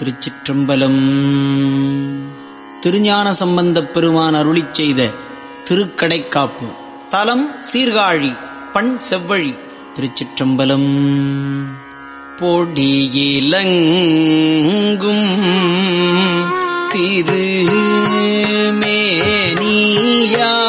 திருச்சிற்றம்பலம். திருஞான சம்பந்தப் பெருமான் அருளி செய்த திருக்கடைக்காப்பு. தலம் சீர்காழி பண் செவ்வழி திருச்சிற்றம்பலம். போடியிலங்கும் திரு மேனியா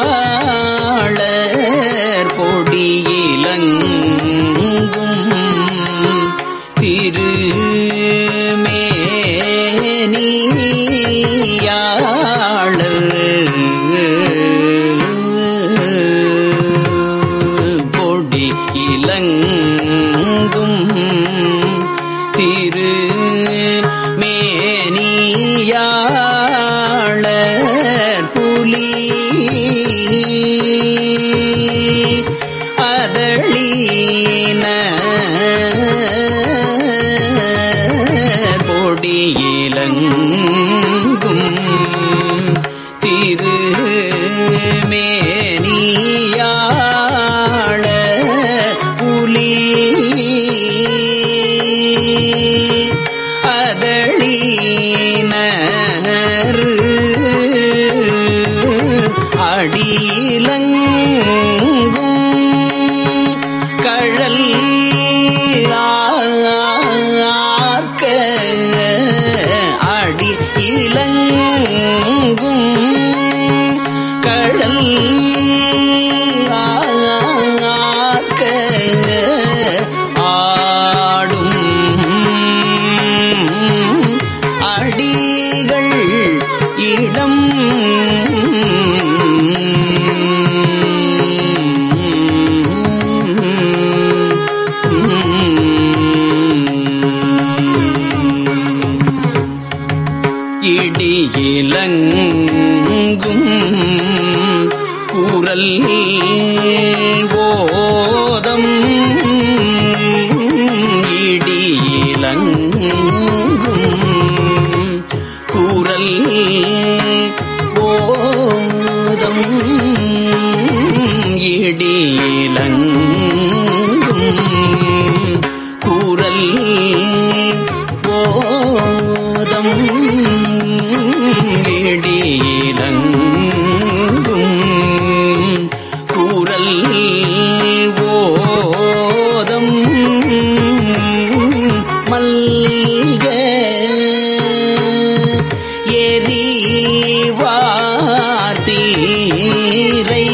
நீரை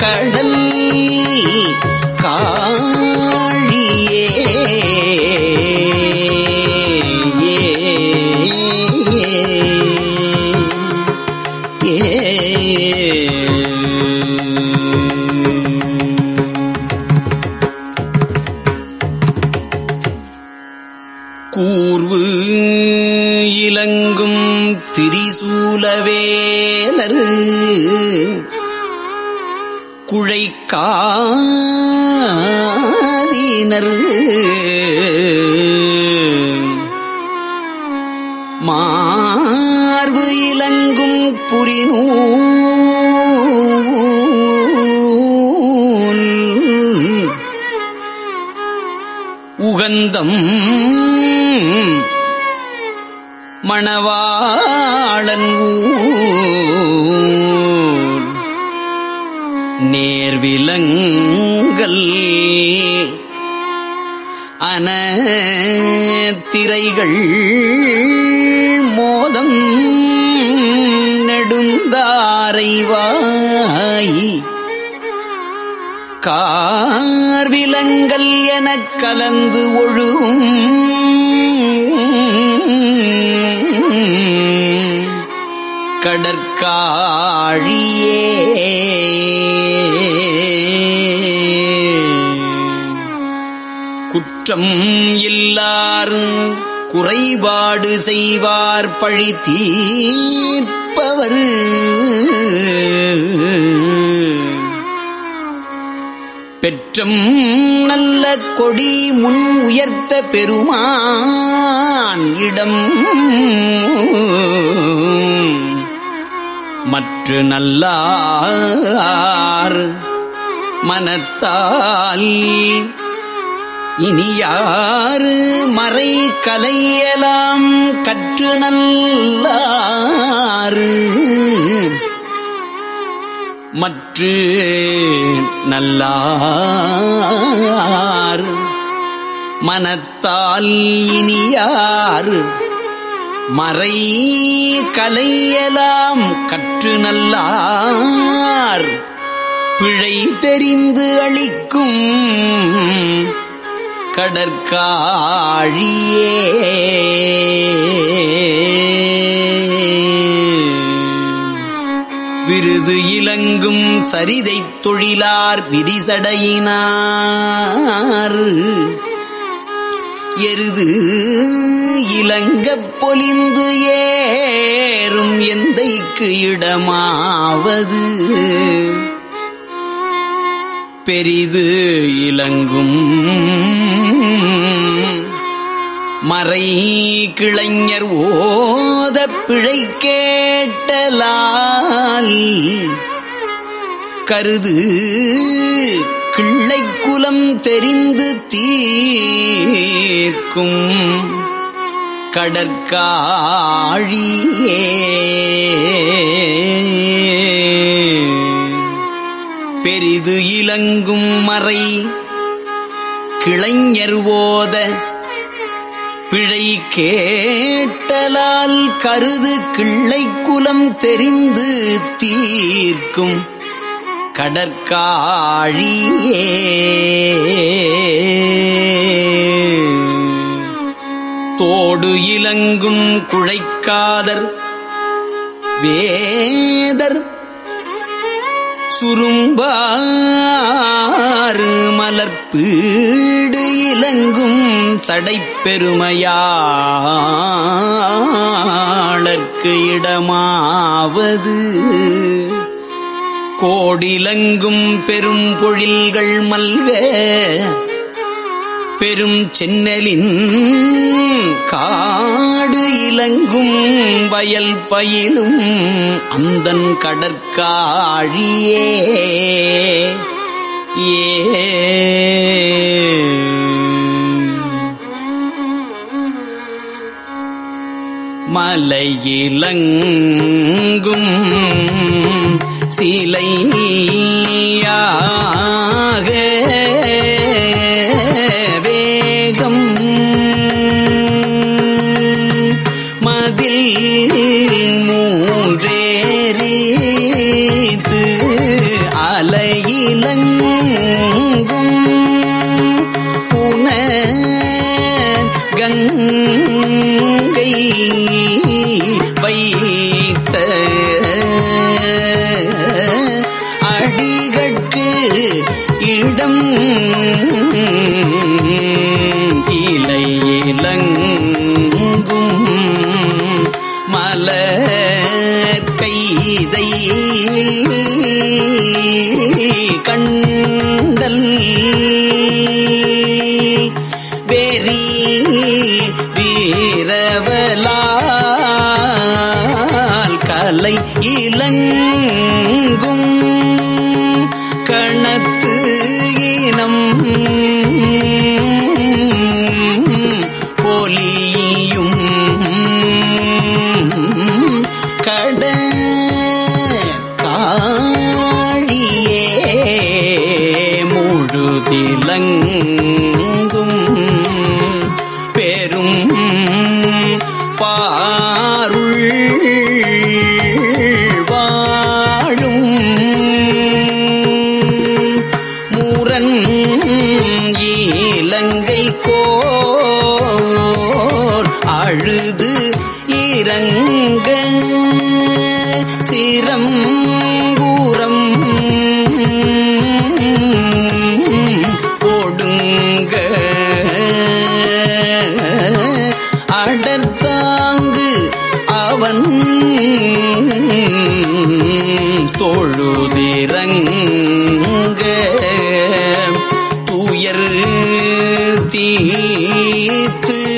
கடல் கா மாதீனர் மார்பு இலங்கும் புரினூல் உகந்தம் மணவாளன் நேர்விலங் திரைகள் மோதம் நெடுந்தாரைவாய். கார்விலங்கள் எனக் கலந்து ஒழுகும். கடற்காழியே. குற்றம் இல் இல்லார் குறைபாடு செய்வார் பழி தீர்ப்பவர். பெற்றம் நல்ல கொடி முன் உயர்த்த பெருமான் இடம். மற்ற நல்லார் மனத்தால் இனி யாரு மறை கலையலாம் கற்று நல்லாறு. மற்று நல்லார் மனத்தால் இனியாறு மறை கலையலாம் கற்று நல்லார் பிழை தெரிந்து அளிக்கும் கடற்காழியே. விருது இலங்கும் சரிதைத் தொழிலார் விரிசடையினார். எருது இலங்கப் பொலிந்து ஏறும் எந்தைக்கு இடமாவது. பெரிது இலங்கும். மறை கிளைஞர் ஓத பிழை கேட்டலால். கருது கிள்ளை குலம் தெரிந்து தீர்க்கும். கடற்காழியே. பெரிது இலங்கும் மறை. கிளைஞர் ஓத பிழை கேட்டலால் கருது கிள்ளை குலம் தெரிந்து தீர்க்கும் கடற்காழியே. தோடு இலங்கும் குழைக்காதர் வேதர் சுரும்பாறு மலர்பீடு இலங்கும் சடைப்பெருமையாளர்க்கு இடமாவது. கோடிலங்கும் பெரும் பொழில்கள் மல்வே பெரும் சென்னலின் காடு இலங்கும் வயல் பயிலும் அந்தன் கடற்காழியே. ஏ. மலையிலங்கும் சிலையா அகிலங்கும் கோர் அழுது இறங்க சிரம்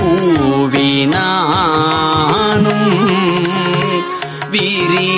பூவினானும் விரி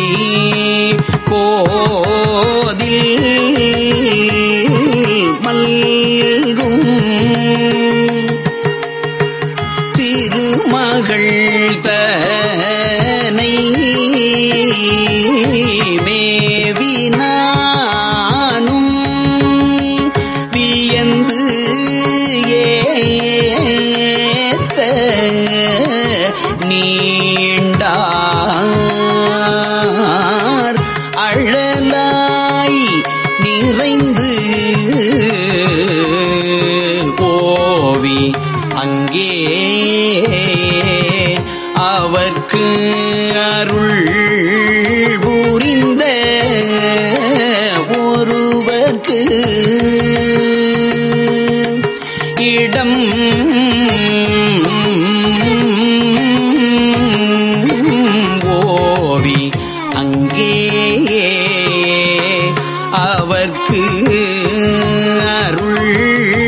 அருள்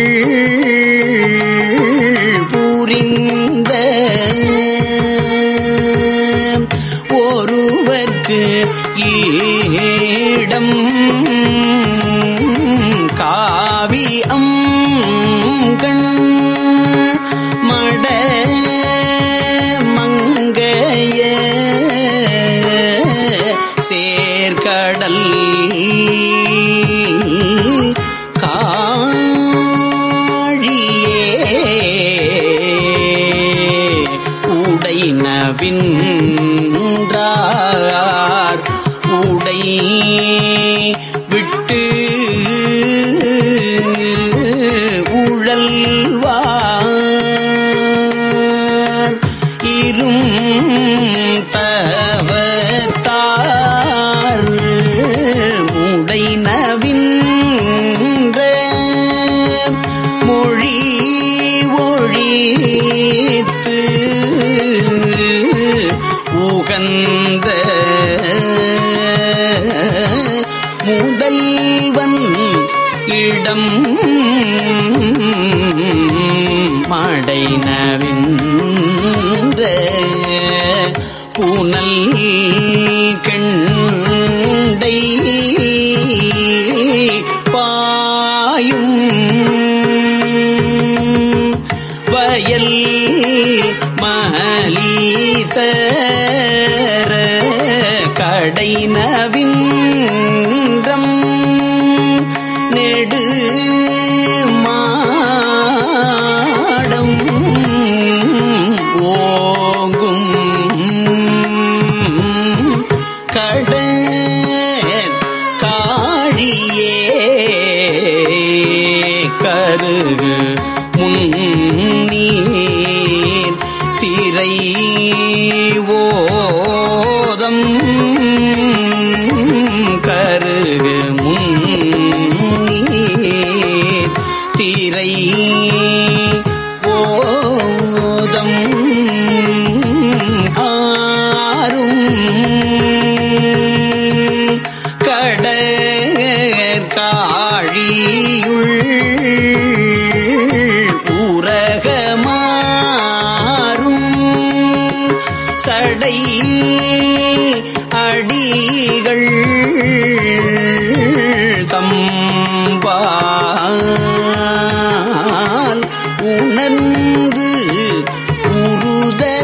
உகந்த முதல்வன் இடம் மாடைனவின் நெடு இறை.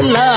love.